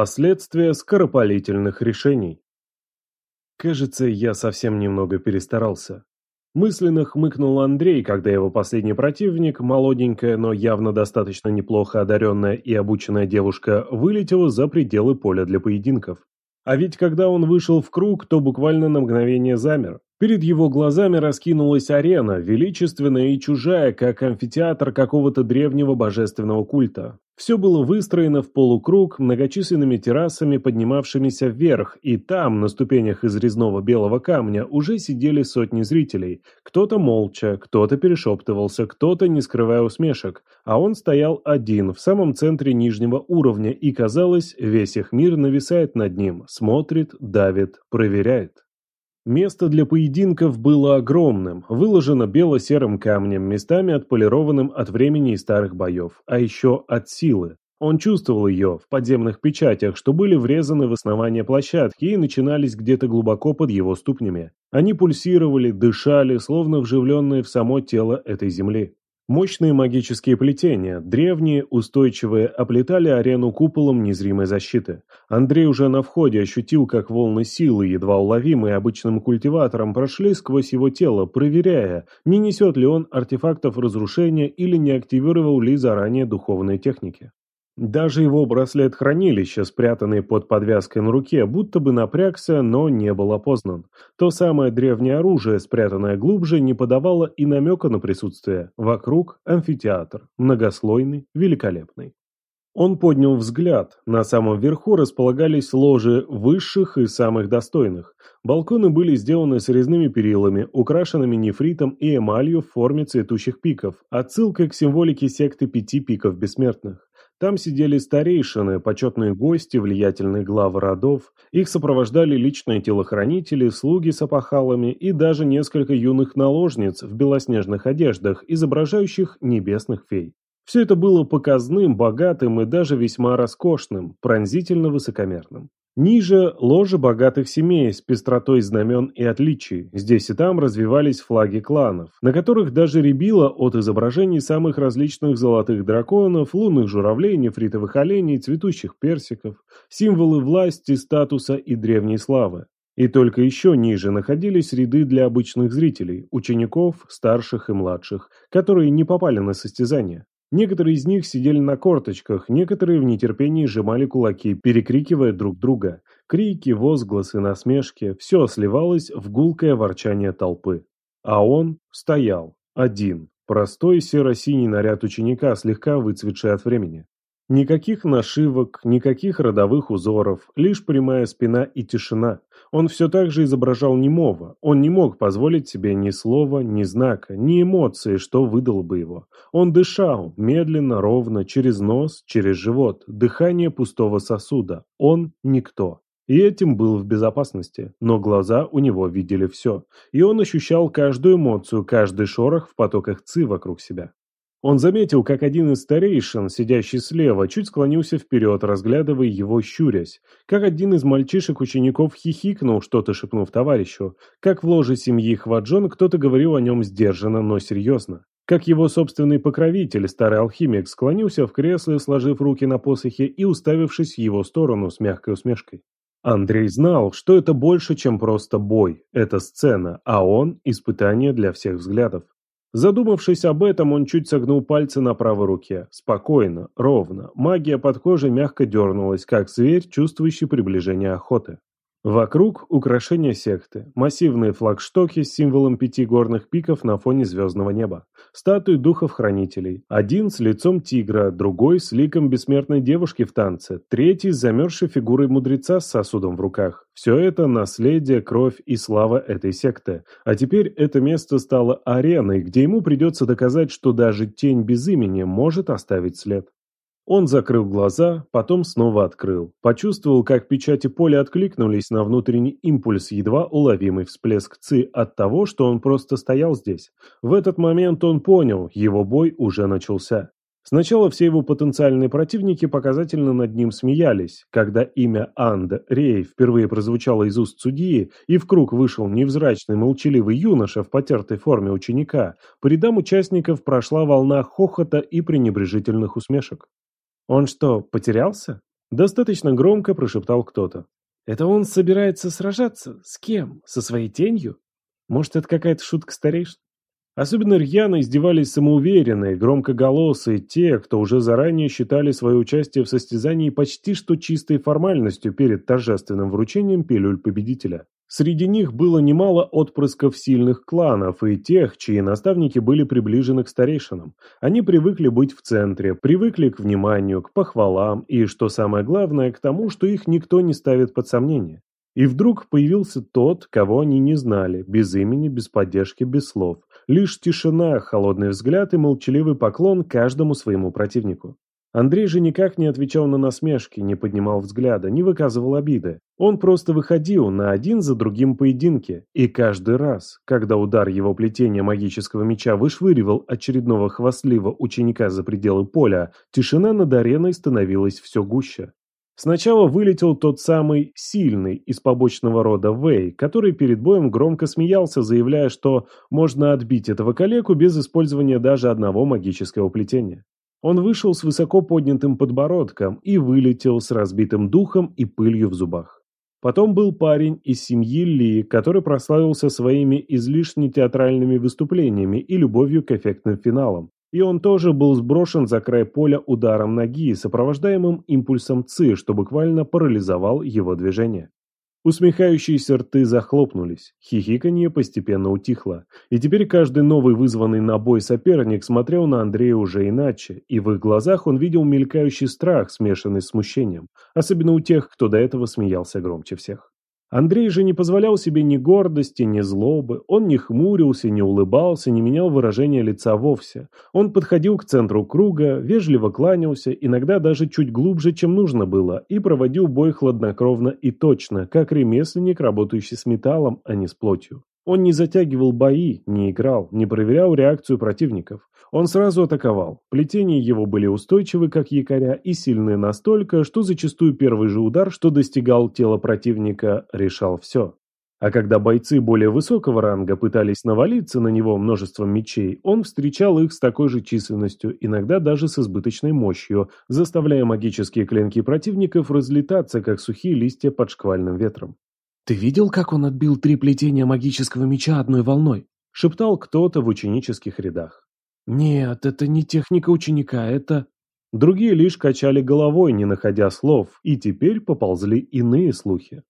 Последствия скоропалительных решений. Кажется, я совсем немного перестарался. Мысленно хмыкнул Андрей, когда его последний противник, молоденькая, но явно достаточно неплохо одаренная и обученная девушка, вылетела за пределы поля для поединков. А ведь когда он вышел в круг, то буквально на мгновение замер. Перед его глазами раскинулась арена, величественная и чужая, как амфитеатр какого-то древнего божественного культа. Все было выстроено в полукруг многочисленными террасами, поднимавшимися вверх, и там, на ступенях из резного белого камня, уже сидели сотни зрителей. Кто-то молча, кто-то перешептывался, кто-то не скрывая усмешек, а он стоял один, в самом центре нижнего уровня, и, казалось, весь их мир нависает над ним, смотрит, давит, проверяет. Место для поединков было огромным, выложено бело-серым камнем, местами отполированным от времени и старых боев, а еще от силы. Он чувствовал ее в подземных печатях, что были врезаны в основание площадки и начинались где-то глубоко под его ступнями. Они пульсировали, дышали, словно вживленные в само тело этой земли. Мощные магические плетения, древние, устойчивые, оплетали арену куполом незримой защиты. Андрей уже на входе ощутил, как волны силы, едва уловимые обычным культиватором, прошли сквозь его тело, проверяя, не несет ли он артефактов разрушения или не активировал ли заранее духовные техники. Даже его браслет хранилища, спрятанный под подвязкой на руке, будто бы напрягся, но не был опознан. То самое древнее оружие, спрятанное глубже, не подавало и намека на присутствие. Вокруг амфитеатр, многослойный, великолепный. Он поднял взгляд. На самом верху располагались ложи высших и самых достойных. Балконы были сделаны с резными перилами, украшенными нефритом и эмалью в форме цветущих пиков, отсылкой к символике секты пяти пиков бессмертных. Там сидели старейшины, почетные гости, влиятельные главы родов, их сопровождали личные телохранители, слуги с опахалами и даже несколько юных наложниц в белоснежных одеждах, изображающих небесных фей. Все это было показным, богатым и даже весьма роскошным, пронзительно высокомерным. Ниже – ложи богатых семей с пестротой знамен и отличий. Здесь и там развивались флаги кланов, на которых даже рябило от изображений самых различных золотых драконов, лунных журавлей, нефритовых оленей, цветущих персиков, символы власти, статуса и древней славы. И только еще ниже находились ряды для обычных зрителей, учеников, старших и младших, которые не попали на состязание. Некоторые из них сидели на корточках, некоторые в нетерпении сжимали кулаки, перекрикивая друг друга. Крики, возгласы, насмешки – все сливалось в гулкое ворчание толпы. А он стоял, один, простой серо-синий наряд ученика, слегка выцветший от времени. Никаких нашивок, никаких родовых узоров, лишь прямая спина и тишина. Он все так же изображал немого. Он не мог позволить себе ни слова, ни знака, ни эмоции, что выдало бы его. Он дышал, медленно, ровно, через нос, через живот, дыхание пустого сосуда. Он никто. И этим был в безопасности, но глаза у него видели все. И он ощущал каждую эмоцию, каждый шорох в потоках ци вокруг себя. Он заметил, как один из старейшин, сидящий слева, чуть склонился вперед, разглядывая его, щурясь. Как один из мальчишек-учеников хихикнул, что-то шепнув товарищу. Как в ложе семьи Хваджон кто-то говорил о нем сдержанно, но серьезно. Как его собственный покровитель, старый алхимик, склонился в кресле, сложив руки на посохе и уставившись в его сторону с мягкой усмешкой. Андрей знал, что это больше, чем просто бой. Это сцена, а он – испытание для всех взглядов. Задумавшись об этом, он чуть согнул пальцы на правой руке. Спокойно, ровно. Магия под кожей мягко дернулась, как зверь, чувствующий приближение охоты. Вокруг украшения секты, массивные флагштоки с символом пяти горных пиков на фоне звездного неба, статуи духов-хранителей, один с лицом тигра, другой с ликом бессмертной девушки в танце, третий с замерзшей фигурой мудреца с сосудом в руках. Все это наследие, кровь и слава этой секты. А теперь это место стало ареной, где ему придется доказать, что даже тень без имени может оставить след. Он закрыл глаза, потом снова открыл. Почувствовал, как печати поля откликнулись на внутренний импульс, едва уловимый всплеск ЦИ от того, что он просто стоял здесь. В этот момент он понял, его бой уже начался. Сначала все его потенциальные противники показательно над ним смеялись. Когда имя Анд Рей впервые прозвучало из уст судьи, и в круг вышел невзрачный молчаливый юноша в потертой форме ученика, по рядам участников прошла волна хохота и пренебрежительных усмешек. «Он что, потерялся?» Достаточно громко прошептал кто-то. «Это он собирается сражаться? С кем? Со своей тенью? Может, это какая-то шутка старейшин?» Особенно рьяно издевались самоуверенные, громкоголосые, те, кто уже заранее считали свое участие в состязании почти что чистой формальностью перед торжественным вручением пилюль победителя. Среди них было немало отпрысков сильных кланов и тех, чьи наставники были приближены к старейшинам. Они привыкли быть в центре, привыкли к вниманию, к похвалам и, что самое главное, к тому, что их никто не ставит под сомнение. И вдруг появился тот, кого они не знали, без имени, без поддержки, без слов. Лишь тишина, холодный взгляд и молчаливый поклон каждому своему противнику. Андрей же никак не отвечал на насмешки, не поднимал взгляда, не выказывал обиды. Он просто выходил на один за другим поединки, и каждый раз, когда удар его плетения магического меча вышвыривал очередного хвастливого ученика за пределы поля, тишина над ареной становилась все гуще. Сначала вылетел тот самый сильный из побочного рода Вэй, который перед боем громко смеялся, заявляя, что можно отбить этого калеку без использования даже одного магического плетения. Он вышел с высоко поднятым подбородком и вылетел с разбитым духом и пылью в зубах. Потом был парень из семьи Ли, который прославился своими излишне театральными выступлениями и любовью к эффектным финалам. И он тоже был сброшен за край поля ударом ноги, сопровождаемым импульсом ЦИ, что буквально парализовал его движение. Усмехающиеся рты захлопнулись, хихиканье постепенно утихло, и теперь каждый новый вызванный на бой соперник смотрел на Андрея уже иначе, и в их глазах он видел мелькающий страх, смешанный с смущением, особенно у тех, кто до этого смеялся громче всех. Андрей же не позволял себе ни гордости, ни злобы, он не хмурился, не улыбался, не менял выражения лица вовсе. Он подходил к центру круга, вежливо кланялся, иногда даже чуть глубже, чем нужно было, и проводил бой хладнокровно и точно, как ремесленник, работающий с металлом, а не с плотью. Он не затягивал бои, не играл, не проверял реакцию противников. Он сразу атаковал. Плетения его были устойчивы, как якоря, и сильны настолько, что зачастую первый же удар, что достигал тела противника, решал все. А когда бойцы более высокого ранга пытались навалиться на него множеством мечей, он встречал их с такой же численностью, иногда даже с избыточной мощью, заставляя магические клинки противников разлетаться, как сухие листья под шквальным ветром. «Ты видел, как он отбил три плетения магического меча одной волной?» — шептал кто-то в ученических рядах. «Нет, это не техника ученика, это...» Другие лишь качали головой, не находя слов, и теперь поползли иные слухи.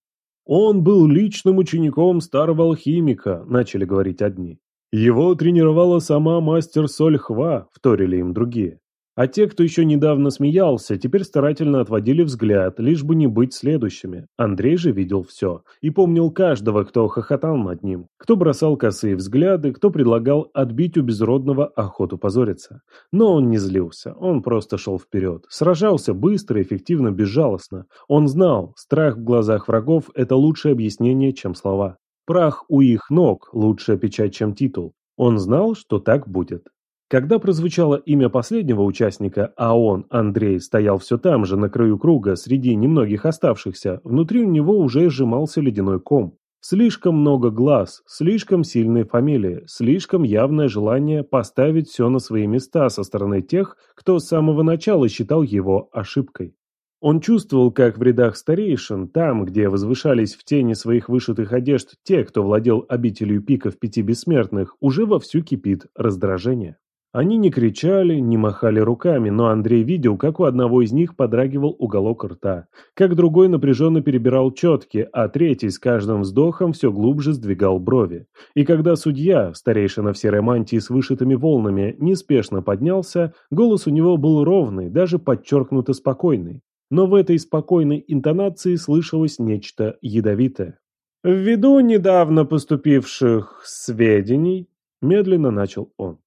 «Он был личным учеником старого алхимика», — начали говорить одни. «Его тренировала сама мастер Соль Хва», — вторили им другие. А те, кто еще недавно смеялся, теперь старательно отводили взгляд, лишь бы не быть следующими. Андрей же видел все. И помнил каждого, кто хохотал над ним. Кто бросал косые взгляды, кто предлагал отбить у безродного охоту позориться. Но он не злился, он просто шел вперед. Сражался быстро, эффективно, безжалостно. Он знал, страх в глазах врагов – это лучшее объяснение, чем слова. Прах у их ног – лучшая печать, чем титул. Он знал, что так будет. Когда прозвучало имя последнего участника, а он, Андрей, стоял все там же, на краю круга, среди немногих оставшихся, внутри у него уже сжимался ледяной ком. Слишком много глаз, слишком сильные фамилии, слишком явное желание поставить все на свои места со стороны тех, кто с самого начала считал его ошибкой. Он чувствовал, как в рядах старейшин, там, где возвышались в тени своих вышитых одежд те, кто владел обителью пиков пяти бессмертных, уже вовсю кипит раздражение. Они не кричали, не махали руками, но Андрей видел, как у одного из них подрагивал уголок рта, как другой напряженно перебирал четки, а третий с каждым вздохом все глубже сдвигал брови. И когда судья, старейшина в серой мантии с вышитыми волнами, неспешно поднялся, голос у него был ровный, даже подчеркнуто спокойный. Но в этой спокойной интонации слышалось нечто ядовитое. «Ввиду недавно поступивших сведений», – медленно начал он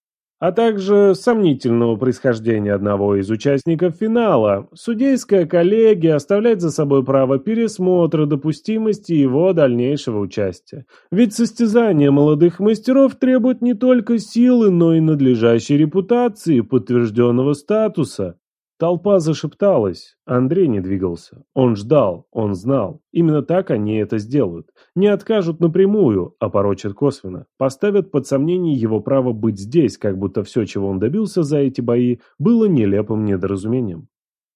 а также сомнительного происхождения одного из участников финала, судейская коллегия оставляет за собой право пересмотра допустимости его дальнейшего участия. Ведь состязание молодых мастеров требует не только силы, но и надлежащей репутации, подтвержденного статуса. Толпа зашепталась. Андрей не двигался. Он ждал, он знал. Именно так они это сделают. Не откажут напрямую, а порочат косвенно. Поставят под сомнение его право быть здесь, как будто все, чего он добился за эти бои, было нелепым недоразумением.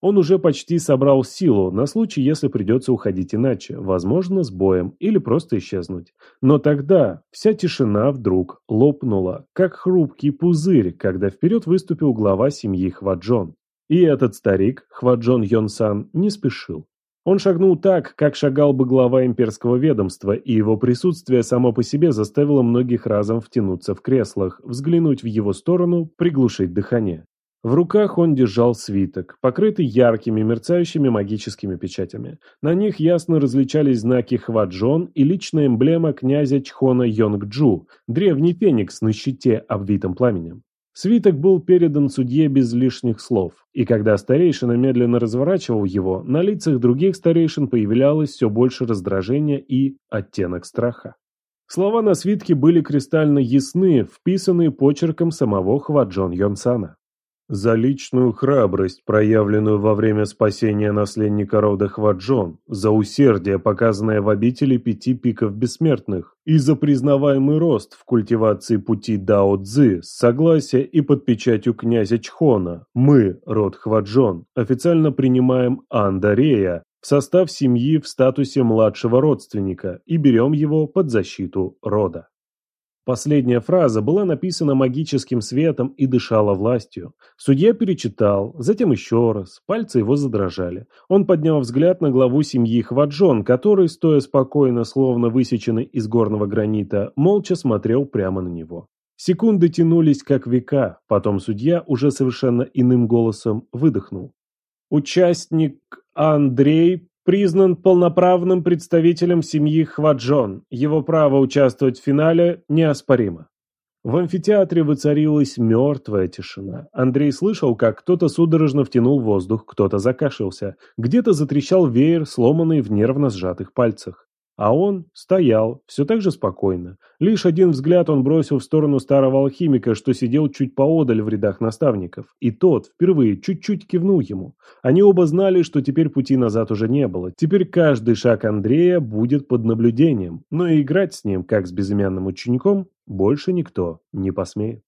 Он уже почти собрал силу на случай, если придется уходить иначе, возможно, с боем или просто исчезнуть. Но тогда вся тишина вдруг лопнула, как хрупкий пузырь, когда вперед выступил глава семьи Хваджон. И этот старик, Хваджон Йонсан, не спешил. Он шагнул так, как шагал бы глава имперского ведомства, и его присутствие само по себе заставило многих разом втянуться в креслах, взглянуть в его сторону, приглушить дыхание. В руках он держал свиток, покрытый яркими мерцающими магическими печатями. На них ясно различались знаки Хваджон и личная эмблема князя Чхона Йонгджу, древний феникс на щите, обвитом пламенем. Свиток был передан судье без лишних слов, и когда старейшина медленно разворачивал его, на лицах других старейшин появлялось все больше раздражения и оттенок страха. Слова на свитке были кристально ясны, вписанные почерком самого Хваджон Йонсана. За личную храбрость, проявленную во время спасения наследника рода Хваджон, за усердие, показанное в обители пяти пиков бессмертных, и за признаваемый рост в культивации пути Дао Цзы с согласия и под печатью князя Чхона, мы, род Хваджон, официально принимаем Андарея в состав семьи в статусе младшего родственника и берем его под защиту рода. Последняя фраза была написана магическим светом и дышала властью. Судья перечитал, затем еще раз, пальцы его задрожали. Он поднял взгляд на главу семьи Хваджон, который, стоя спокойно, словно высеченный из горного гранита, молча смотрел прямо на него. Секунды тянулись как века, потом судья уже совершенно иным голосом выдохнул. Участник Андрей признан полноправным представителем семьи Хваджон. Его право участвовать в финале неоспоримо. В амфитеатре воцарилась мертвая тишина. Андрей слышал, как кто-то судорожно втянул воздух, кто-то закашлялся. Где-то затрещал веер, сломанный в нервно сжатых пальцах. А он стоял, все так же спокойно. Лишь один взгляд он бросил в сторону старого алхимика, что сидел чуть поодаль в рядах наставников. И тот впервые чуть-чуть кивнул ему. Они оба знали, что теперь пути назад уже не было. Теперь каждый шаг Андрея будет под наблюдением. Но и играть с ним, как с безымянным учеником, больше никто не посмеет.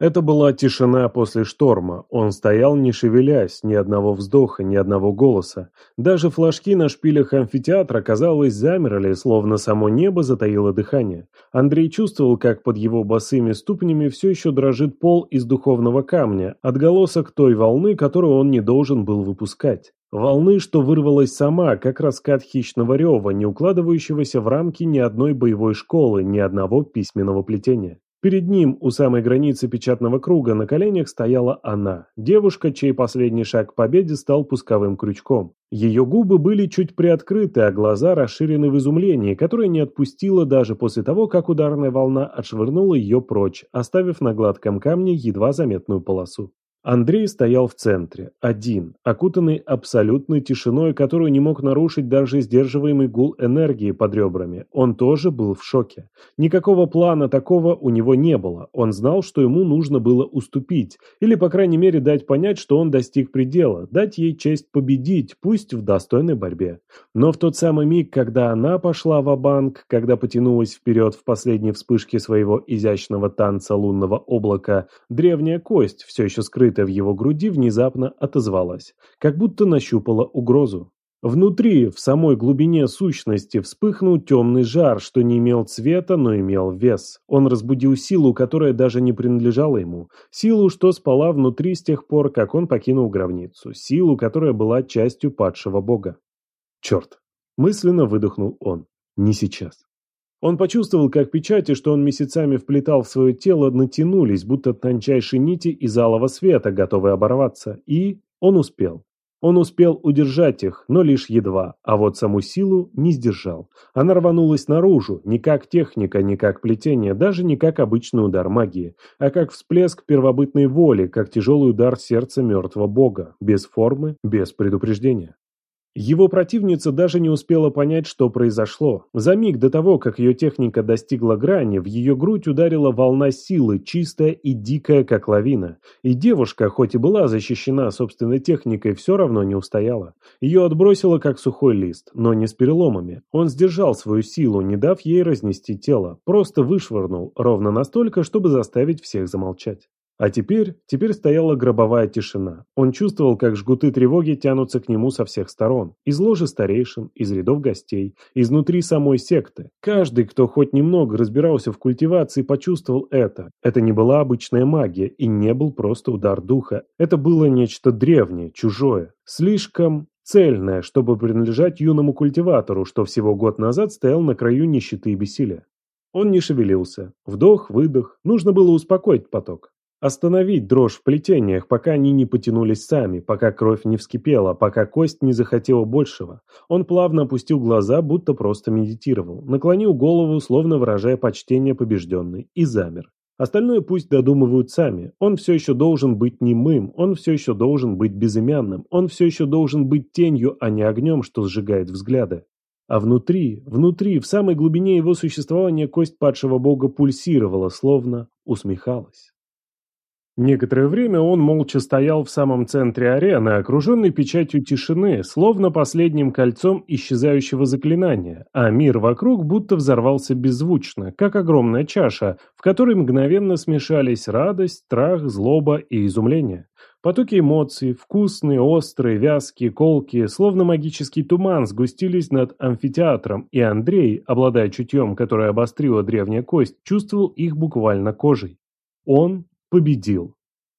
Это была тишина после шторма. Он стоял, не шевелясь, ни одного вздоха, ни одного голоса. Даже флажки на шпилях амфитеатра, казалось, замерли, словно само небо затаило дыхание. Андрей чувствовал, как под его босыми ступнями все еще дрожит пол из духовного камня, отголосок той волны, которую он не должен был выпускать. Волны, что вырвалась сама, как раскат хищного рева, не укладывающегося в рамки ни одной боевой школы, ни одного письменного плетения. Перед ним, у самой границы печатного круга, на коленях стояла она, девушка, чей последний шаг к победе стал пусковым крючком. Ее губы были чуть приоткрыты, а глаза расширены в изумлении, которое не отпустило даже после того, как ударная волна отшвырнула ее прочь, оставив на гладком камне едва заметную полосу. Андрей стоял в центре, один, окутанный абсолютной тишиной, которую не мог нарушить даже сдерживаемый гул энергии под ребрами. Он тоже был в шоке. Никакого плана такого у него не было. Он знал, что ему нужно было уступить, или, по крайней мере, дать понять, что он достиг предела, дать ей честь победить, пусть в достойной борьбе. Но в тот самый миг, когда она пошла в банк когда потянулась вперед в последней вспышке своего изящного танца лунного облака, древняя кость, все еще скрытая, скрытая в его груди, внезапно отозвалась, как будто нащупала угрозу. Внутри, в самой глубине сущности, вспыхнул темный жар, что не имел цвета, но имел вес. Он разбудил силу, которая даже не принадлежала ему. Силу, что спала внутри с тех пор, как он покинул гробницу. Силу, которая была частью падшего бога. Черт! Мысленно выдохнул он. Не сейчас. Он почувствовал, как печати, что он месяцами вплетал в свое тело, натянулись, будто тончайшие нити из алого света, готовые оборваться. И он успел. Он успел удержать их, но лишь едва, а вот саму силу не сдержал. Она рванулась наружу, не как техника, не как плетение, даже не как обычный удар магии, а как всплеск первобытной воли, как тяжелый удар сердца мертвого бога, без формы, без предупреждения. Его противница даже не успела понять, что произошло. За миг до того, как ее техника достигла грани, в ее грудь ударила волна силы, чистая и дикая, как лавина. И девушка, хоть и была защищена собственной техникой, все равно не устояла. Ее отбросило, как сухой лист, но не с переломами. Он сдержал свою силу, не дав ей разнести тело, просто вышвырнул, ровно настолько, чтобы заставить всех замолчать. А теперь, теперь стояла гробовая тишина. Он чувствовал, как жгуты тревоги тянутся к нему со всех сторон. Из ложи старейшин, из рядов гостей, изнутри самой секты. Каждый, кто хоть немного разбирался в культивации, почувствовал это. Это не была обычная магия и не был просто удар духа. Это было нечто древнее, чужое. Слишком цельное, чтобы принадлежать юному культиватору, что всего год назад стоял на краю нищеты и бессилия. Он не шевелился. Вдох, выдох. Нужно было успокоить поток. Остановить дрожь в плетениях, пока они не потянулись сами, пока кровь не вскипела, пока кость не захотела большего. Он плавно опустил глаза, будто просто медитировал, наклонил голову, словно выражая почтение побежденной, и замер. Остальное пусть додумывают сами. Он все еще должен быть немым, он все еще должен быть безымянным, он все еще должен быть тенью, а не огнем, что сжигает взгляды. А внутри, внутри, в самой глубине его существования кость падшего бога пульсировала, словно усмехалась. Некоторое время он молча стоял в самом центре арены, окруженный печатью тишины, словно последним кольцом исчезающего заклинания, а мир вокруг будто взорвался беззвучно, как огромная чаша, в которой мгновенно смешались радость, страх, злоба и изумление. Потоки эмоций, вкусные, острые, вязкие, колкие, словно магический туман, сгустились над амфитеатром, и Андрей, обладая чутьем, которое обострила древняя кость, чувствовал их буквально кожей. Он победил.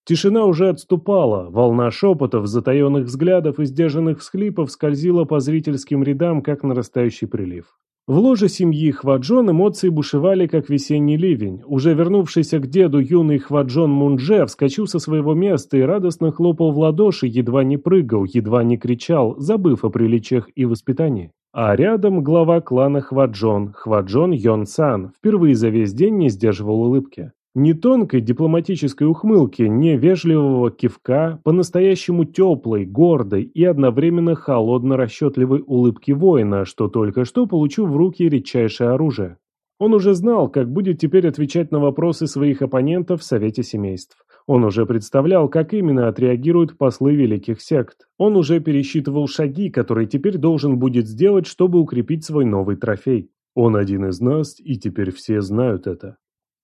Тишина уже отступала, волна шепотов, затаенных взглядов и сдержанных всхлипов скользила по зрительским рядам, как нарастающий прилив. В ложе семьи Хваджон эмоции бушевали, как весенний ливень. Уже вернувшийся к деду юный Хваджон Мундже вскочил со своего места и радостно хлопал в ладоши, едва не прыгал, едва не кричал, забыв о приличиях и воспитании. А рядом глава клана Хваджон, Хваджон Йон Сан, впервые за весь день не сдерживал улыбки. Ни тонкой дипломатической ухмылки, ни вежливого кивка, по-настоящему теплой, гордой и одновременно холодно-расчетливой улыбки воина, что только что получил в руки редчайшее оружие. Он уже знал, как будет теперь отвечать на вопросы своих оппонентов в Совете семейств. Он уже представлял, как именно отреагируют послы великих сект. Он уже пересчитывал шаги, которые теперь должен будет сделать, чтобы укрепить свой новый трофей. Он один из нас, и теперь все знают это.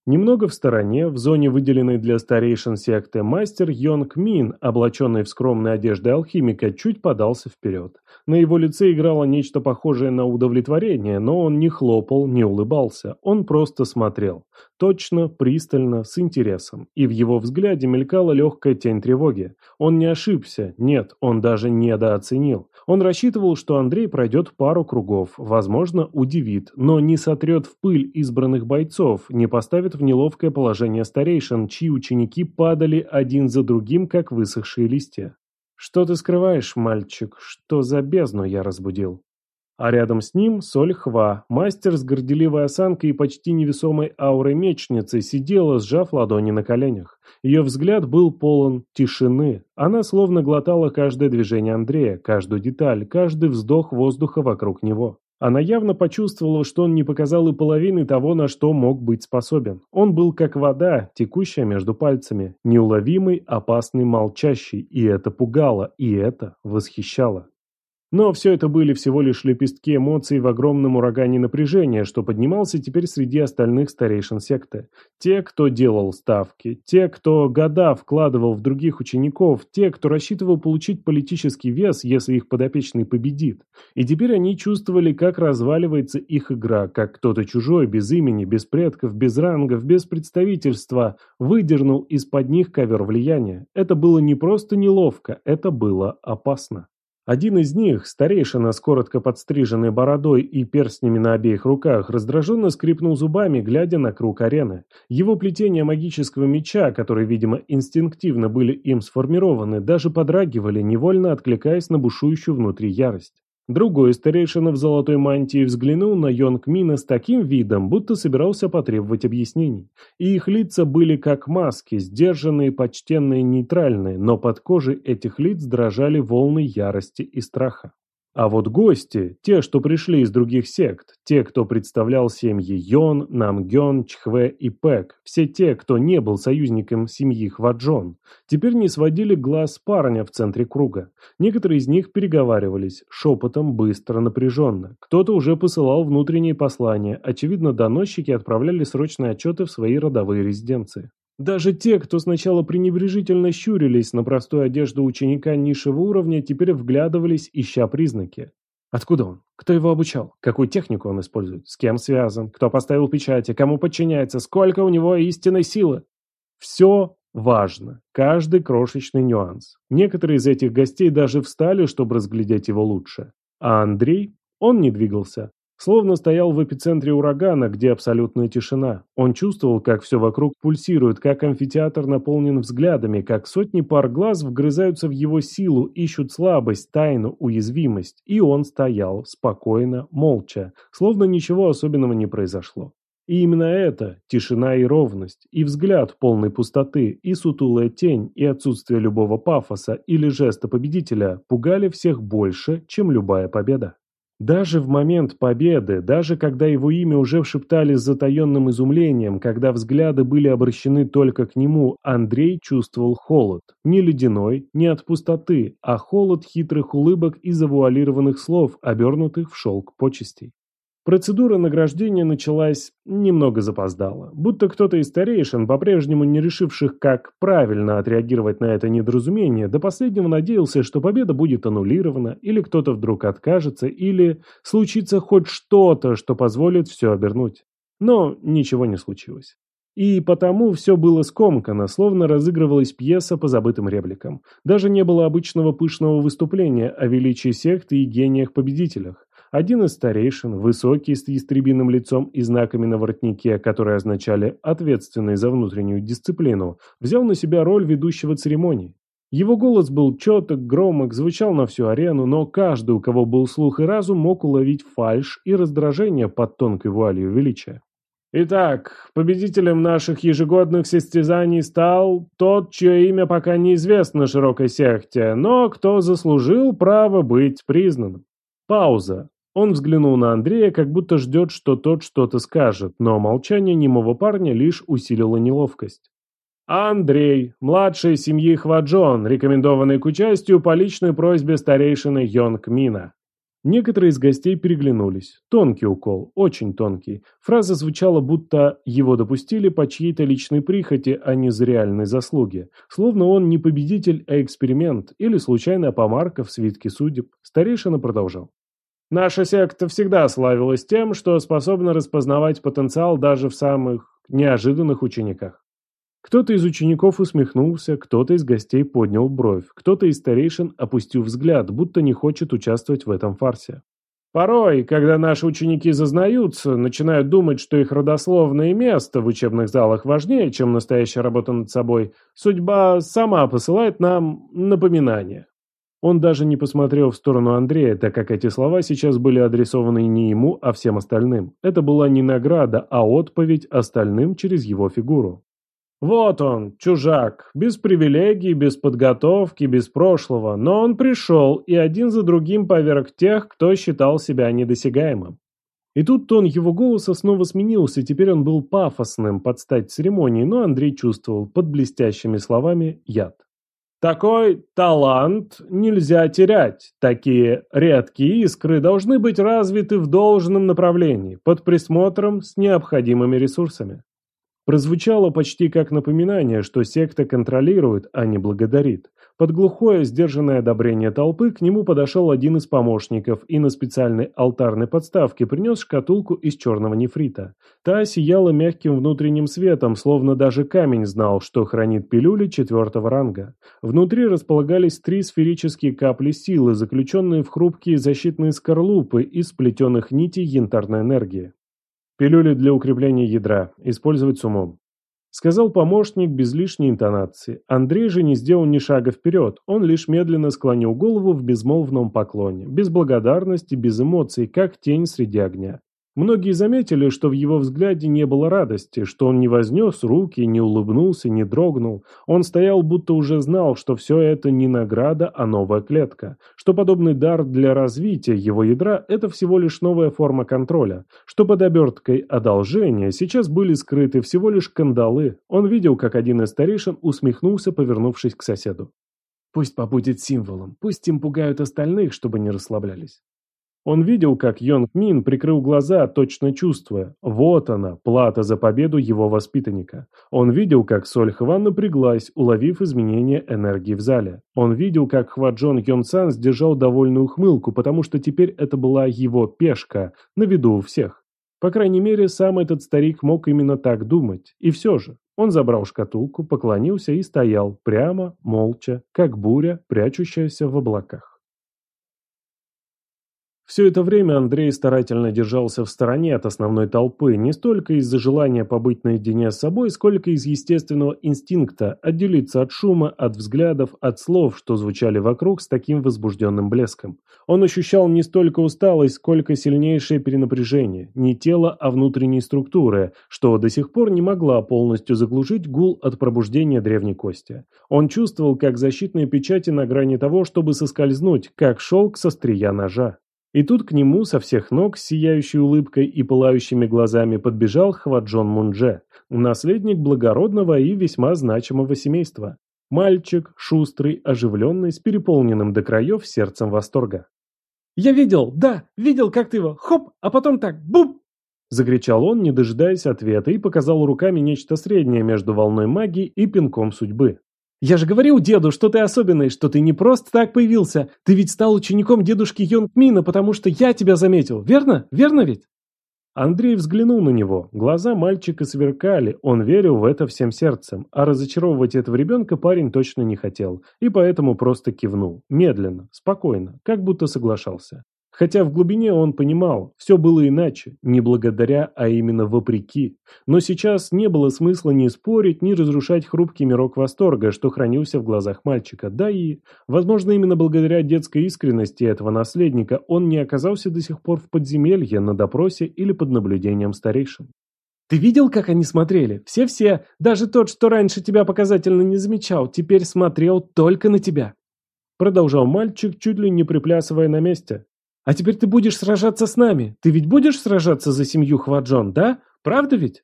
Немного в стороне, в зоне, выделенной для старейшин секты, мастер Йонг Мин, облаченный в скромной одежды алхимика, чуть подался вперед. На его лице играло нечто похожее на удовлетворение, но он не хлопал, не улыбался, он просто смотрел. Точно, пристально, с интересом. И в его взгляде мелькала легкая тень тревоги. Он не ошибся, нет, он даже недооценил. Он рассчитывал, что Андрей пройдет пару кругов, возможно, удивит, но не сотрет в пыль избранных бойцов, не поставит в неловкое положение старейшин, чьи ученики падали один за другим, как высохшие листья. «Что ты скрываешь, мальчик? Что за бездну я разбудил?» А рядом с ним Соль Хва, мастер с горделивой осанкой и почти невесомой аурой мечницы, сидела, сжав ладони на коленях. Ее взгляд был полон тишины. Она словно глотала каждое движение Андрея, каждую деталь, каждый вздох воздуха вокруг него. Она явно почувствовала, что он не показал и половины того, на что мог быть способен. Он был как вода, текущая между пальцами, неуловимый, опасный, молчащий, и это пугало, и это восхищало. Но все это были всего лишь лепестки эмоций в огромном урагане напряжения, что поднимался теперь среди остальных старейшин секты. Те, кто делал ставки, те, кто года вкладывал в других учеников, те, кто рассчитывал получить политический вес, если их подопечный победит. И теперь они чувствовали, как разваливается их игра, как кто-то чужой, без имени, без предков, без рангов, без представительства, выдернул из-под них ковер влияния. Это было не просто неловко, это было опасно. Один из них, старейшина с коротко подстриженной бородой и перстнями на обеих руках, раздраженно скрипнул зубами, глядя на круг арены. Его плетения магического меча, которые, видимо, инстинктивно были им сформированы, даже подрагивали, невольно откликаясь на бушующую внутри ярость. Другой старейшина в золотой мантии взглянул на Йонг Мина с таким видом, будто собирался потребовать объяснений. И их лица были как маски, сдержанные, почтенные, нейтральные, но под кожей этих лиц дрожали волны ярости и страха. А вот гости, те, что пришли из других сект, те, кто представлял семьи Йон, Намгён, Чхве и Пэк, все те, кто не был союзником семьи Хваджон, теперь не сводили глаз парня в центре круга. Некоторые из них переговаривались, шепотом, быстро, напряженно. Кто-то уже посылал внутренние послания, очевидно, доносчики отправляли срочные отчеты в свои родовые резиденции. Даже те, кто сначала пренебрежительно щурились на простую одежду ученика низшего уровня, теперь вглядывались, ища признаки. Откуда он? Кто его обучал? Какую технику он использует? С кем связан? Кто поставил печати? Кому подчиняется? Сколько у него истинной силы? Все важно. Каждый крошечный нюанс. Некоторые из этих гостей даже встали, чтобы разглядеть его лучше. А Андрей? Он не двигался. Словно стоял в эпицентре урагана, где абсолютная тишина. Он чувствовал, как все вокруг пульсирует, как амфитеатр наполнен взглядами, как сотни пар глаз вгрызаются в его силу, ищут слабость, тайну, уязвимость. И он стоял, спокойно, молча, словно ничего особенного не произошло. И именно это, тишина и ровность, и взгляд полной пустоты, и сутулая тень, и отсутствие любого пафоса или жеста победителя пугали всех больше, чем любая победа. Даже в момент победы, даже когда его имя уже шептали с затаенным изумлением, когда взгляды были обращены только к нему, Андрей чувствовал холод. Не ледяной, не от пустоты, а холод хитрых улыбок и завуалированных слов, обернутых в шелк почестей. Процедура награждения началась немного запоздала, будто кто-то из старейшин, по-прежнему не решивших, как правильно отреагировать на это недоразумение, до последнего надеялся, что победа будет аннулирована, или кто-то вдруг откажется, или случится хоть что-то, что позволит все обернуть. Но ничего не случилось. И потому все было скомкано, словно разыгрывалась пьеса по забытым репликам. Даже не было обычного пышного выступления о величии секты и гениях-победителях. Один из старейшин, высокий, с ястребиным лицом и знаками на воротнике, которые означали «ответственный за внутреннюю дисциплину», взял на себя роль ведущего церемонии. Его голос был четок, громок, звучал на всю арену, но каждый, у кого был слух и разум, мог уловить фальшь и раздражение под тонкой вуалью величия. Итак, победителем наших ежегодных состязаний стал тот, чье имя пока неизвестно широкой секте, но кто заслужил право быть признанным. Пауза. Он взглянул на Андрея, как будто ждет, что тот что-то скажет, но молчание немого парня лишь усилило неловкость. Андрей, младший семьи Хваджон, рекомендованный к участию по личной просьбе старейшины Йонг Мина. Некоторые из гостей переглянулись. Тонкий укол, очень тонкий. Фраза звучала, будто его допустили по чьей-то личной прихоти, а не за реальной заслуги. Словно он не победитель, а эксперимент или случайная помарка в свитке судеб. Старейшина продолжал. Наша секта всегда славилась тем, что способна распознавать потенциал даже в самых неожиданных учениках. Кто-то из учеников усмехнулся, кто-то из гостей поднял бровь, кто-то из старейшин опустил взгляд, будто не хочет участвовать в этом фарсе. Порой, когда наши ученики зазнаются, начинают думать, что их родословное место в учебных залах важнее, чем настоящая работа над собой, судьба сама посылает нам напоминания. Он даже не посмотрел в сторону Андрея, так как эти слова сейчас были адресованы не ему, а всем остальным. Это была не награда, а отповедь остальным через его фигуру. Вот он, чужак, без привилегий, без подготовки, без прошлого, но он пришел и один за другим поверг тех, кто считал себя недосягаемым. И тут тон его голоса снова сменился, теперь он был пафосным под стать церемонии, но Андрей чувствовал под блестящими словами яд. Такой талант нельзя терять. Такие редкие искры должны быть развиты в должном направлении, под присмотром с необходимыми ресурсами. Прозвучало почти как напоминание, что секта контролирует, а не благодарит. Под глухое, сдержанное одобрение толпы к нему подошел один из помощников и на специальной алтарной подставке принес шкатулку из черного нефрита. Та сияла мягким внутренним светом, словно даже камень знал, что хранит пилюли четвертого ранга. Внутри располагались три сферические капли силы, заключенные в хрупкие защитные скорлупы из сплетенных нитей янтарной энергии. Пилюли для укрепления ядра. Использовать с умом. Сказал помощник без лишней интонации. Андрей же не сделал ни шага вперед, он лишь медленно склонил голову в безмолвном поклоне, без благодарности, без эмоций, как тень среди огня. Многие заметили, что в его взгляде не было радости, что он не вознес руки, не улыбнулся, не дрогнул. Он стоял, будто уже знал, что все это не награда, а новая клетка, что подобный дар для развития его ядра – это всего лишь новая форма контроля, что под оберткой одолжения сейчас были скрыты всего лишь кандалы. Он видел, как один из старейшин усмехнулся, повернувшись к соседу. Пусть побудет символом, пусть им пугают остальных, чтобы не расслаблялись. Он видел, как Йонг Мин прикрыл глаза, точно чувствуя, вот она, плата за победу его воспитанника. Он видел, как Соль Хван напряглась, уловив изменение энергии в зале. Он видел, как Хваджон Йон Сан сдержал довольную ухмылку, потому что теперь это была его пешка, на виду у всех. По крайней мере, сам этот старик мог именно так думать. И все же, он забрал шкатулку, поклонился и стоял, прямо, молча, как буря, прячущаяся в облаках. Все это время Андрей старательно держался в стороне от основной толпы, не столько из-за желания побыть наедине с собой, сколько из естественного инстинкта отделиться от шума, от взглядов, от слов, что звучали вокруг с таким возбужденным блеском. Он ощущал не столько усталость, сколько сильнейшее перенапряжение, не тело, а внутренней структуры, что до сих пор не могла полностью заглушить гул от пробуждения древней кости. Он чувствовал, как защитные печати на грани того, чтобы соскользнуть, как шелк со стрия ножа. И тут к нему со всех ног с сияющей улыбкой и пылающими глазами подбежал Хваджон Мундже, наследник благородного и весьма значимого семейства. Мальчик, шустрый, оживленный, с переполненным до краев сердцем восторга. «Я видел, да, видел, как ты его, хоп, а потом так, буп!» Закричал он, не дожидаясь ответа, и показал руками нечто среднее между волной магии и пинком судьбы. Я же говорил деду, что ты особенный, что ты не просто так появился. Ты ведь стал учеником дедушки Йонгмина, потому что я тебя заметил, верно? Верно ведь? Андрей взглянул на него. Глаза мальчика сверкали, он верил в это всем сердцем, а разочаровывать этого ребенка парень точно не хотел, и поэтому просто кивнул. Медленно, спокойно, как будто соглашался. Хотя в глубине он понимал, все было иначе, не благодаря, а именно вопреки. Но сейчас не было смысла ни спорить, ни разрушать хрупкий мирок восторга, что хранился в глазах мальчика. Да и, возможно, именно благодаря детской искренности этого наследника он не оказался до сих пор в подземелье, на допросе или под наблюдением старейшин. Ты видел, как они смотрели? Все-все, даже тот, что раньше тебя показательно не замечал, теперь смотрел только на тебя. Продолжал мальчик, чуть ли не приплясывая на месте. А теперь ты будешь сражаться с нами. Ты ведь будешь сражаться за семью Хваджон, да? Правда ведь?»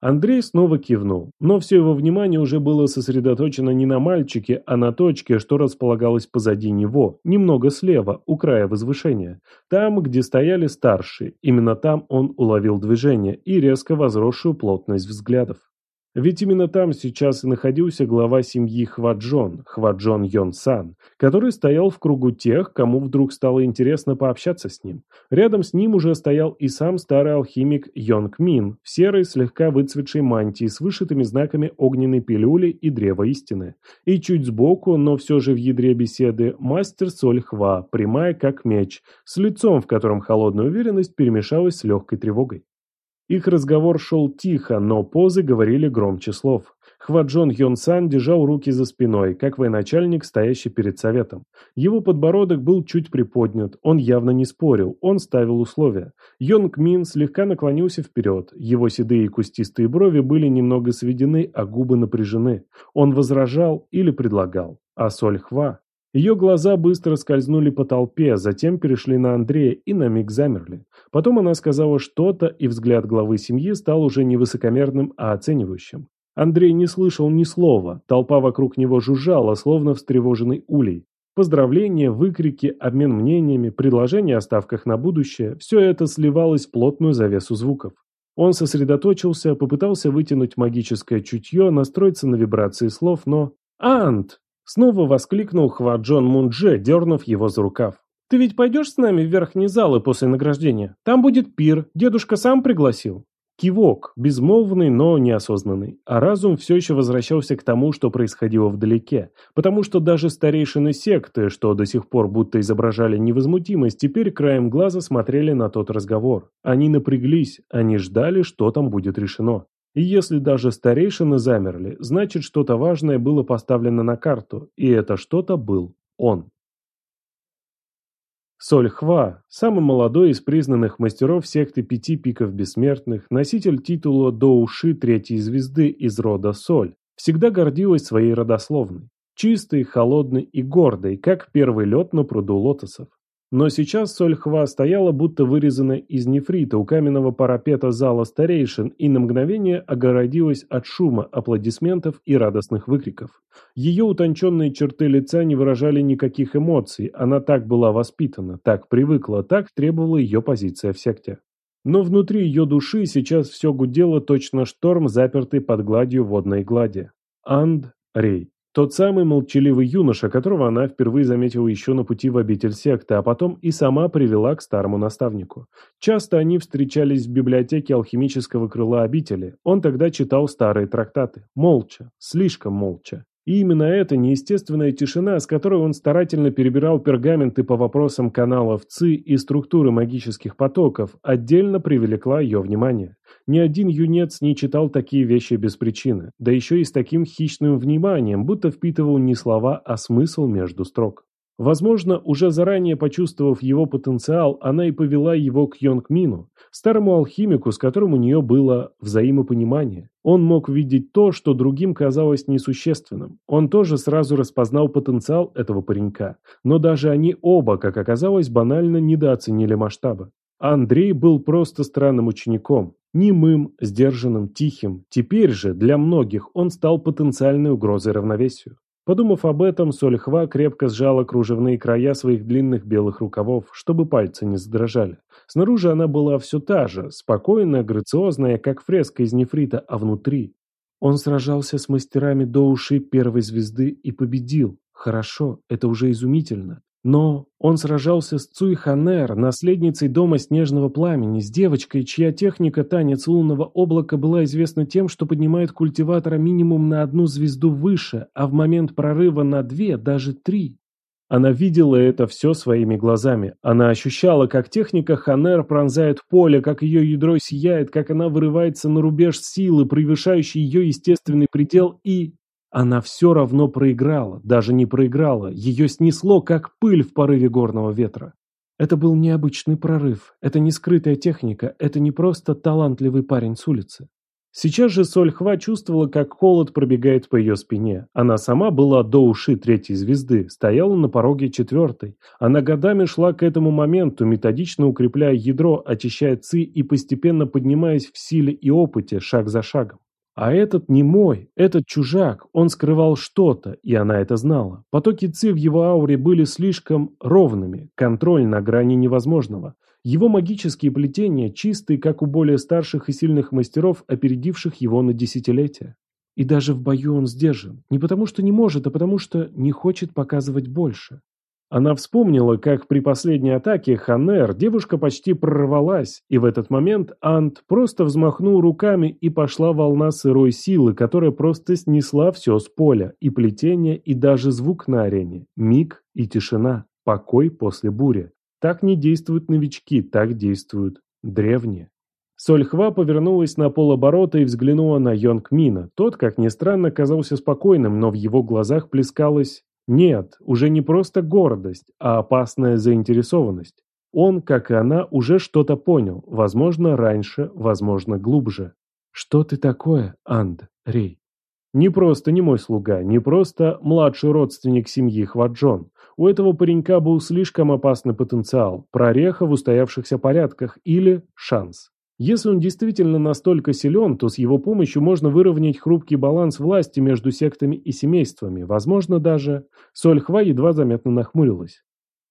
Андрей снова кивнул, но все его внимание уже было сосредоточено не на мальчике, а на точке, что располагалось позади него, немного слева, у края возвышения. Там, где стояли старшие, именно там он уловил движение и резко возросшую плотность взглядов. Ведь именно там сейчас и находился глава семьи Хваджон, Хваджон Йон Сан, который стоял в кругу тех, кому вдруг стало интересно пообщаться с ним. Рядом с ним уже стоял и сам старый алхимик Йонг Мин в серой, слегка выцветшей мантии с вышитыми знаками огненной пилюли и древа истины. И чуть сбоку, но все же в ядре беседы, мастер Соль Хва, прямая как меч, с лицом, в котором холодная уверенность перемешалась с легкой тревогой. Их разговор шел тихо, но позы говорили громче слов. Хваджон Сан держал руки за спиной, как военачальник, стоящий перед советом. Его подбородок был чуть приподнят, он явно не спорил, он ставил условия. Йонг Мин слегка наклонился вперед, его седые кустистые брови были немного сведены, а губы напряжены. Он возражал или предлагал. А Соль Хва ее глаза быстро скользнули по толпе, затем перешли на Андрея и на миг замерли. Потом она сказала что-то, и взгляд главы семьи стал уже не высокомерным, а оценивающим. Андрей не слышал ни слова, толпа вокруг него жужжала, словно встревоженный улей. Поздравления, выкрики, обмен мнениями, предложения о ставках на будущее – все это сливалось в плотную завесу звуков. Он сосредоточился, попытался вытянуть магическое чутье, настроиться на вибрации слов, но... «Ант!» Снова воскликнул Хваджон Мундже, дернув его за рукав. «Ты ведь пойдешь с нами в верхние залы после награждения? Там будет пир, дедушка сам пригласил». Кивок, безмолвный, но неосознанный. А разум все еще возвращался к тому, что происходило вдалеке. Потому что даже старейшины секты, что до сих пор будто изображали невозмутимость, теперь краем глаза смотрели на тот разговор. Они напряглись, они ждали, что там будет решено. И если даже старейшины замерли, значит что-то важное было поставлено на карту, и это что-то был он. Соль Хва, самый молодой из признанных мастеров секты Пяти Пиков Бессмертных, носитель титула Доуши Третьей Звезды из рода Соль, всегда гордилась своей родословной. Чистой, холодной и гордой, как первый лед на пруду лотосов. Но сейчас Сольхва стояла, будто вырезанная из нефрита у каменного парапета зала старейшин и на мгновение огородилась от шума, аплодисментов и радостных выкриков. Ее утонченные черты лица не выражали никаких эмоций, она так была воспитана, так привыкла, так требовала ее позиция в секте. Но внутри ее души сейчас все гудело точно шторм, запертый под гладью водной глади. Анд Рей. Тот самый молчаливый юноша, которого она впервые заметила еще на пути в обитель секты, а потом и сама привела к старому наставнику. Часто они встречались в библиотеке алхимического крыла обители. Он тогда читал старые трактаты. Молча. Слишком молча. И именно эта неестественная тишина, с которой он старательно перебирал пергаменты по вопросам каналов ЦИ и структуры магических потоков, отдельно привлекла ее внимание. Ни один юнец не читал такие вещи без причины, да еще и с таким хищным вниманием, будто впитывал не слова, а смысл между строк. Возможно, уже заранее почувствовав его потенциал, она и повела его к Йонг Мину, старому алхимику, с которым у нее было взаимопонимание. Он мог видеть то, что другим казалось несущественным. Он тоже сразу распознал потенциал этого паренька. Но даже они оба, как оказалось, банально недооценили масштабы. Андрей был просто странным учеником, немым, сдержанным, тихим. Теперь же для многих он стал потенциальной угрозой равновесию. Подумав об этом, Сольхва крепко сжала кружевные края своих длинных белых рукавов, чтобы пальцы не задрожали. Снаружи она была все та же, спокойная, грациозная, как фреска из нефрита, а внутри... Он сражался с мастерами до уши первой звезды и победил. Хорошо, это уже изумительно. Но он сражался с Цуй Ханер, наследницей Дома Снежного Пламени, с девочкой, чья техника танец лунного облака была известна тем, что поднимает культиватора минимум на одну звезду выше, а в момент прорыва на две, даже три. Она видела это все своими глазами. Она ощущала, как техника Ханер пронзает поле, как ее ядро сияет, как она вырывается на рубеж силы, превышающий ее естественный предел, и... Она все равно проиграла, даже не проиграла, ее снесло, как пыль в порыве горного ветра. Это был необычный прорыв, это не скрытая техника, это не просто талантливый парень с улицы. Сейчас же Сольхва чувствовала, как холод пробегает по ее спине. Она сама была до уши третьей звезды, стояла на пороге четвертой. Она годами шла к этому моменту, методично укрепляя ядро, очищая ци и постепенно поднимаясь в силе и опыте, шаг за шагом. А этот не мой, этот чужак, он скрывал что-то, и она это знала. Потоки ЦИ в его ауре были слишком ровными, контроль на грани невозможного. Его магические плетения чистые, как у более старших и сильных мастеров, опередивших его на десятилетия. И даже в бою он сдержан. Не потому что не может, а потому что не хочет показывать больше. Она вспомнила, как при последней атаке Ханер девушка почти прорвалась, и в этот момент Ант просто взмахнул руками и пошла волна сырой силы, которая просто снесла все с поля, и плетение, и даже звук на арене. Миг и тишина, покой после бури. Так не действуют новички, так действуют древние. Сольхва повернулась на полоборота и взглянула на Йонг Мина. Тот, как ни странно, казался спокойным, но в его глазах плескалась нет, уже не просто гордость, а опасная заинтересованность. Он, как и она, уже что-то понял, возможно, раньше, возможно, глубже. «Что ты такое, Анд, Рей?» Не просто не мой слуга, не просто младший родственник семьи Хваджон. У этого паренька был слишком опасный потенциал, прореха в устоявшихся порядках или шанс. Если он действительно настолько силен, то с его помощью можно выровнять хрупкий баланс власти между сектами и семействами, возможно даже... Сольхва едва заметно нахмурилась.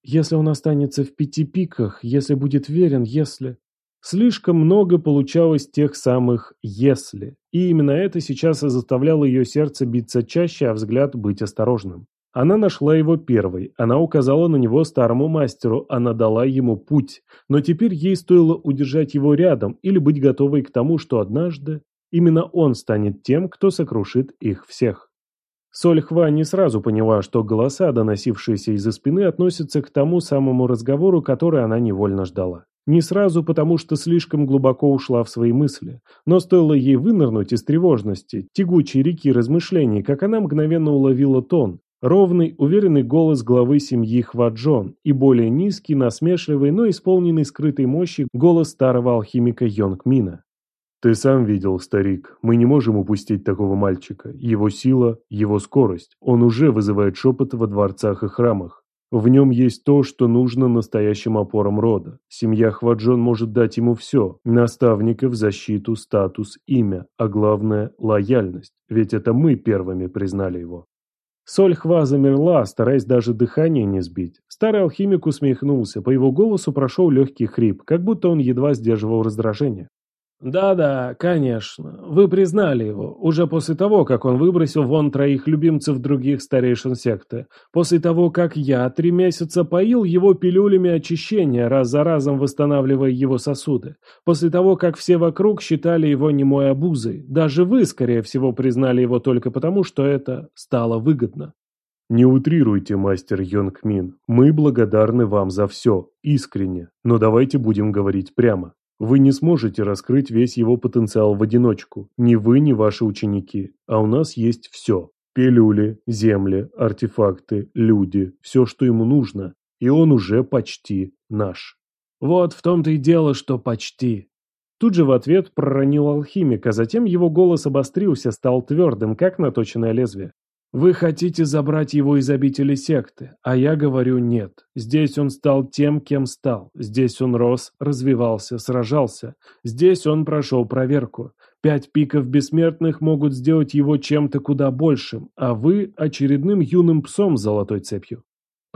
Если он останется в пяти пиках, если будет верен, если... Слишком много получалось тех самых «если». И именно это сейчас и заставляло ее сердце биться чаще, а взгляд быть осторожным. Она нашла его первой, она указала на него старому мастеру, она дала ему путь, но теперь ей стоило удержать его рядом или быть готовой к тому, что однажды именно он станет тем, кто сокрушит их всех. Сольхва не сразу поняла, что голоса, доносившиеся из-за спины, относятся к тому самому разговору, который она невольно ждала. Не сразу, потому что слишком глубоко ушла в свои мысли, но стоило ей вынырнуть из тревожности, тягучей реки размышлений, как она мгновенно уловила тон, Ровный, уверенный голос главы семьи Хваджон и более низкий, насмешливый, но исполненный скрытой мощи голос старого алхимика Йонг Мина. «Ты сам видел, старик, мы не можем упустить такого мальчика. Его сила, его скорость. Он уже вызывает шепот во дворцах и храмах. В нем есть то, что нужно настоящим опорам рода. Семья Хваджон может дать ему все – наставников, защиту, статус, имя, а главное – лояльность, ведь это мы первыми признали его. Соль Хва замерла, стараясь даже дыхание не сбить. Старый алхимик усмехнулся, по его голосу прошел легкий хрип, как будто он едва сдерживал раздражение. Да-да, конечно. Вы признали его. Уже после того, как он выбросил вон троих любимцев других старейшин секты. После того, как я три месяца поил его пилюлями очищения, раз за разом восстанавливая его сосуды. После того, как все вокруг считали его немой обузой. Даже вы, скорее всего, признали его только потому, что это стало выгодно. Не утрируйте, мастер Йонг Мин. Мы благодарны вам за все, искренне. Но давайте будем говорить прямо. Вы не сможете раскрыть весь его потенциал в одиночку. Ни вы, ни ваши ученики. А у нас есть все. Пилюли, земли, артефакты, люди. Все, что ему нужно. И он уже почти наш. Вот в том-то и дело, что почти. Тут же в ответ проронил алхимик, а затем его голос обострился, стал твердым, как наточенное лезвие. Вы хотите забрать его из обители секты, а я говорю нет. Здесь он стал тем, кем стал. Здесь он рос, развивался, сражался. Здесь он прошел проверку. Пять пиков бессмертных могут сделать его чем-то куда большим, а вы – очередным юным псом с золотой цепью.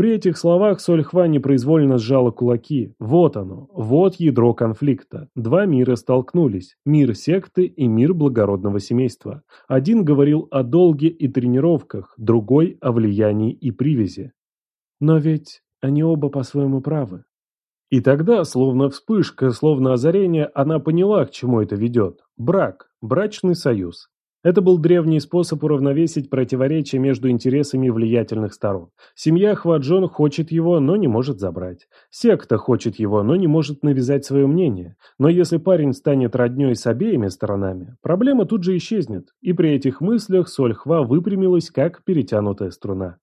При этих словах Сольхва непроизвольно сжала кулаки. Вот оно, вот ядро конфликта. Два мира столкнулись. Мир секты и мир благородного семейства. Один говорил о долге и тренировках, другой – о влиянии и привязи. Но ведь они оба по-своему правы. И тогда, словно вспышка, словно озарение, она поняла, к чему это ведет. Брак, брачный союз. Это был древний способ уравновесить противоречия между интересами влиятельных сторон. Семья Хваджон хочет его, но не может забрать. Секта хочет его, но не может навязать свое мнение. Но если парень станет родней с обеими сторонами, проблема тут же исчезнет. И при этих мыслях Соль Хва выпрямилась, как перетянутая струна.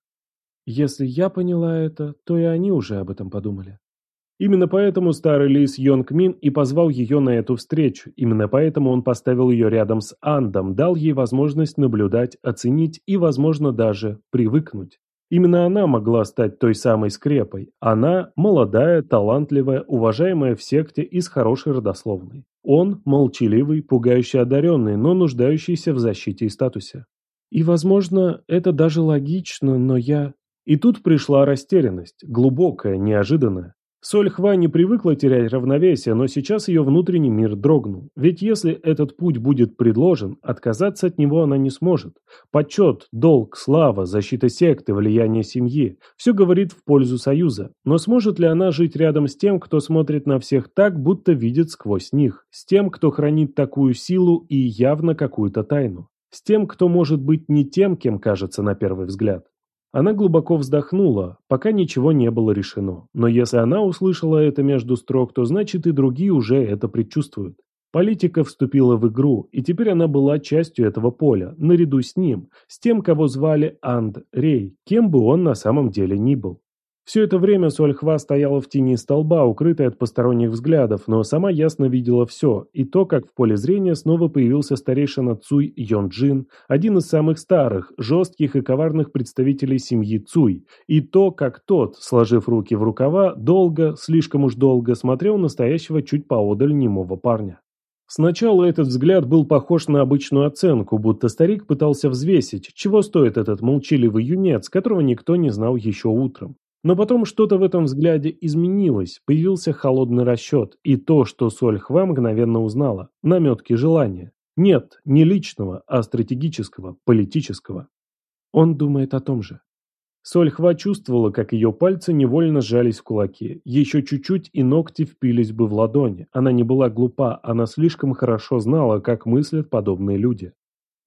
Если я поняла это, то и они уже об этом подумали. Именно поэтому старый лис Йонг Мин и позвал ее на эту встречу. Именно поэтому он поставил ее рядом с Андом, дал ей возможность наблюдать, оценить и, возможно, даже привыкнуть. Именно она могла стать той самой скрепой. Она – молодая, талантливая, уважаемая в секте и с хорошей родословной. Он – молчаливый, пугающий одаренный, но нуждающийся в защите и статусе. И, возможно, это даже логично, но я... И тут пришла растерянность, глубокая, неожиданная. Сольхва не привыкла терять равновесие, но сейчас ее внутренний мир дрогнул. Ведь если этот путь будет предложен, отказаться от него она не сможет. Почет, долг, слава, защита секты, влияние семьи – все говорит в пользу союза. Но сможет ли она жить рядом с тем, кто смотрит на всех так, будто видит сквозь них? С тем, кто хранит такую силу и явно какую-то тайну? С тем, кто может быть не тем, кем кажется на первый взгляд? Она глубоко вздохнула, пока ничего не было решено. Но если она услышала это между строк, то значит и другие уже это предчувствуют. Политика вступила в игру, и теперь она была частью этого поля, наряду с ним, с тем, кого звали Анд Рей, кем бы он на самом деле ни был. Все это время Сольхва стояла в тени столба, укрытая от посторонних взглядов, но сама ясно видела все, и то, как в поле зрения снова появился старейшина Цуй Йонджин, один из самых старых, жестких и коварных представителей семьи Цуй, и то, как тот, сложив руки в рукава, долго, слишком уж долго смотрел настоящего чуть поодаль немого парня. Сначала этот взгляд был похож на обычную оценку, будто старик пытался взвесить, чего стоит этот молчаливый юнец, которого никто не знал еще утром. Но потом что-то в этом взгляде изменилось, появился холодный расчет, и то, что Соль Хва мгновенно узнала – наметки желания. Нет, не личного, а стратегического, политического. Он думает о том же. Соль Хва чувствовала, как ее пальцы невольно сжались в кулаки. Еще чуть-чуть и ногти впились бы в ладони. Она не была глупа, она слишком хорошо знала, как мыслят подобные люди.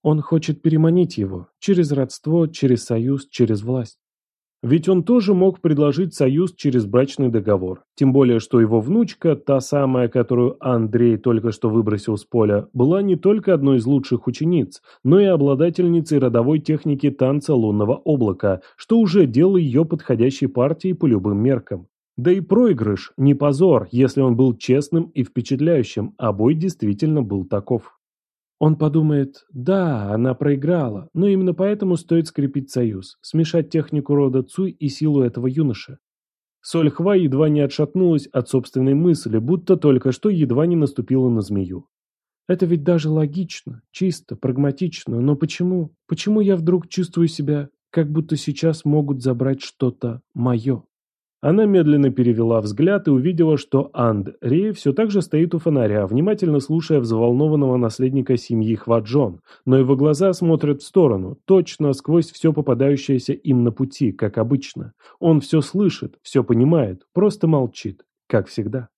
Он хочет переманить его. Через родство, через союз, через власть. Ведь он тоже мог предложить союз через брачный договор. Тем более, что его внучка, та самая, которую Андрей только что выбросил с поля, была не только одной из лучших учениц, но и обладательницей родовой техники танца лунного облака, что уже делало ее подходящей партией по любым меркам. Да и проигрыш – не позор, если он был честным и впечатляющим, а бой действительно был таков. Он подумает, да, она проиграла, но именно поэтому стоит скрепить союз, смешать технику рода Цуй и силу этого юноши. Соль Хва едва не отшатнулась от собственной мысли, будто только что едва не наступила на змею. Это ведь даже логично, чисто, прагматично, но почему? Почему я вдруг чувствую себя, как будто сейчас могут забрать что-то мое? Она медленно перевела взгляд и увидела, что Андрей все так же стоит у фонаря, внимательно слушая взволнованного наследника семьи Хваджон, но его глаза смотрят в сторону, точно сквозь все попадающееся им на пути, как обычно. Он все слышит, все понимает, просто молчит, как всегда.